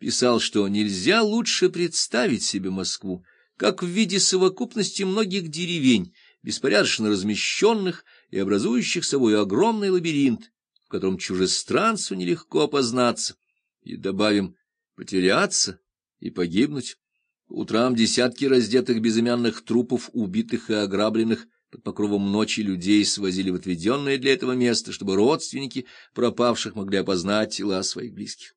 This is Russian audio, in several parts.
писал, что нельзя лучше представить себе Москву, как в виде совокупности многих деревень, беспорядочно размещенных и образующих собой огромный лабиринт, в котором чужестранцу нелегко опознаться, и, добавим, потеряться и погибнуть. утрам десятки раздетых безымянных трупов, убитых и ограбленных, под покровом ночи людей свозили в отведенное для этого место, чтобы родственники пропавших могли опознать тела своих близких.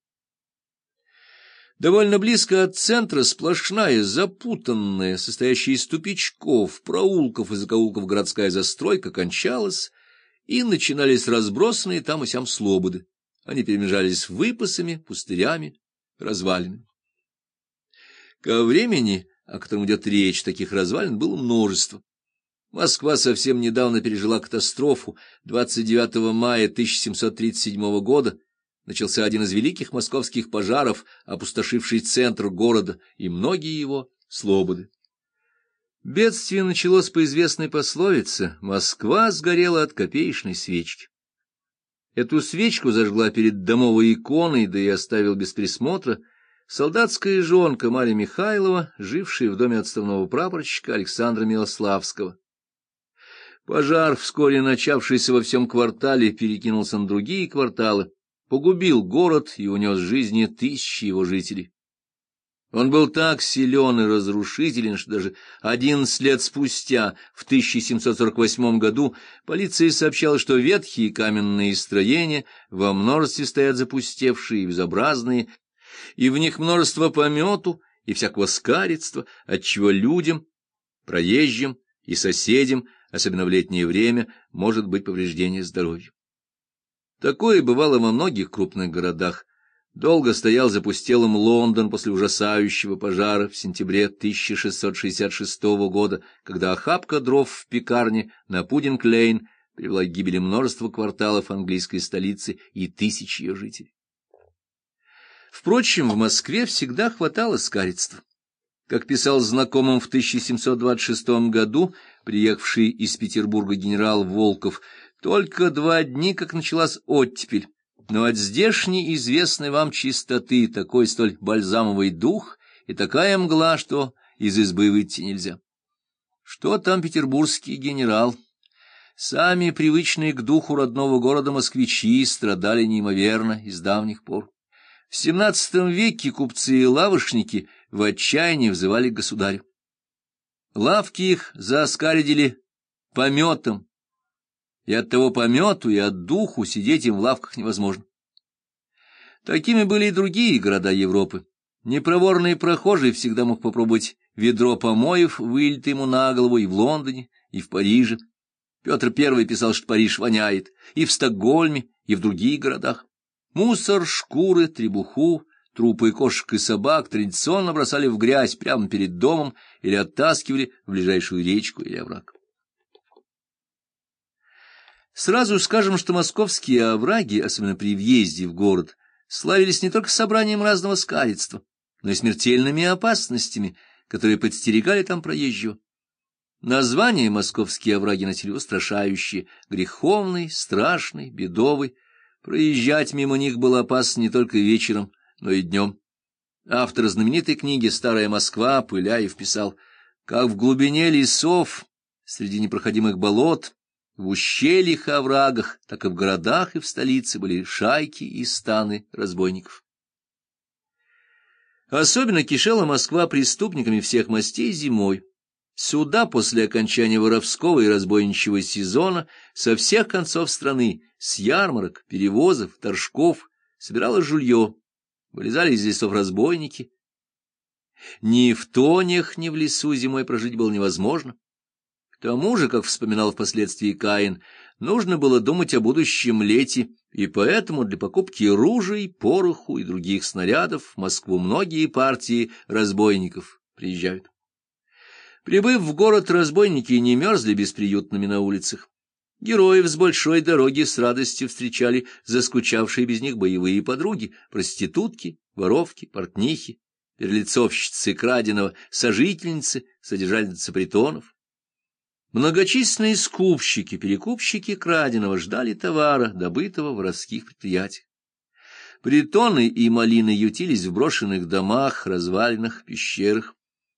Довольно близко от центра сплошная, запутанная, состоящая из тупичков, проулков и закоулков городская застройка кончалась, и начинались разбросанные там и сям слободы. Они перемежались выпасами, пустырями, развалинами. Ко времени, о котором идет речь, таких развалин было множество. Москва совсем недавно пережила катастрофу. 29 мая 1737 года начался один из великих московских пожаров, опустошивший центр города и многие его слободы. Бедствие началось по известной пословице «Москва сгорела от копеечной свечки». Эту свечку зажгла перед домовой иконой, да и оставил без присмотра солдатская жонка Марья Михайлова, жившая в доме отставного прапорщика Александра Милославского. Пожар, вскоре начавшийся во всем квартале, перекинулся на другие кварталы, погубил город и унес жизни тысячи его жителей. Он был так силен и разрушителен, что даже одиннадцать лет спустя, в 1748 году, полиция сообщала, что ветхие каменные строения во множестве стоят запустевшие и безобразные, и в них множество помету и всякого скаридства, отчего людям, проезжим и соседям особенно в летнее время, может быть повреждение здоровью. Такое бывало во многих крупных городах. Долго стоял запустелым Лондон после ужасающего пожара в сентябре 1666 года, когда охапка дров в пекарне на Пудинг-Лейн привела к гибели множества кварталов английской столицы и тысяч ее жителей. Впрочем, в Москве всегда хватало скаридства. Как писал знакомым в 1726 году, приехавший из Петербурга генерал Волков, только два дни, как началась оттепель, но от здешней известной вам чистоты такой столь бальзамовый дух и такая мгла, что из избы выйти нельзя. Что там петербургский генерал? Сами привычные к духу родного города москвичи страдали неимоверно из давних пор. В XVII веке купцы и лавочники в отчаянии взывали к государю. Лавки их заоскаредили пометом, и от того помету и от духу сидеть им в лавках невозможно. Такими были и другие города Европы. Непроворный прохожий всегда мог попробовать ведро помоев, вылитое ему на голову и в Лондоне, и в Париже. Петр I писал, что Париж воняет, и в Стокгольме, и в других городах. Мусор, шкуры, требуху, трупы кошек и собак традиционно бросали в грязь прямо перед домом или оттаскивали в ближайшую речку или овраг. Сразу скажем, что московские овраги, особенно при въезде в город, славились не только собранием разного скаридства, но и смертельными опасностями, которые подстерегали там проезжего. Название московские овраги носили устрашающие — греховный, страшный, бедовый, Проезжать мимо них было опасно не только вечером, но и днем. Автор знаменитой книги «Старая Москва» Пыляев писал, как в глубине лесов, среди непроходимых болот, в ущельях и оврагах, так и в городах и в столице были шайки и станы разбойников. Особенно кишела Москва преступниками всех мастей зимой. Сюда после окончания воровского и разбойничьего сезона со всех концов страны, с ярмарок, перевозов, торжков, собиралось жулье, вылезали из лесов разбойники. Ни в тонях, ни в лесу зимой прожить было невозможно. Тому же, как вспоминал впоследствии Каин, нужно было думать о будущем лете, и поэтому для покупки ружей, пороху и других снарядов в Москву многие партии разбойников приезжают. Прибыв в город, разбойники не мерзли бесприютными на улицах. Героев с большой дороги с радостью встречали заскучавшие без них боевые подруги, проститутки, воровки, портнихи, перелицовщицы краденого, сожительницы, содержательницы притонов. Многочисленные скупщики, перекупщики краденого ждали товара, добытого в воровских предприятиях. Притоны и малины ютились в брошенных домах, развалинах, пещерах.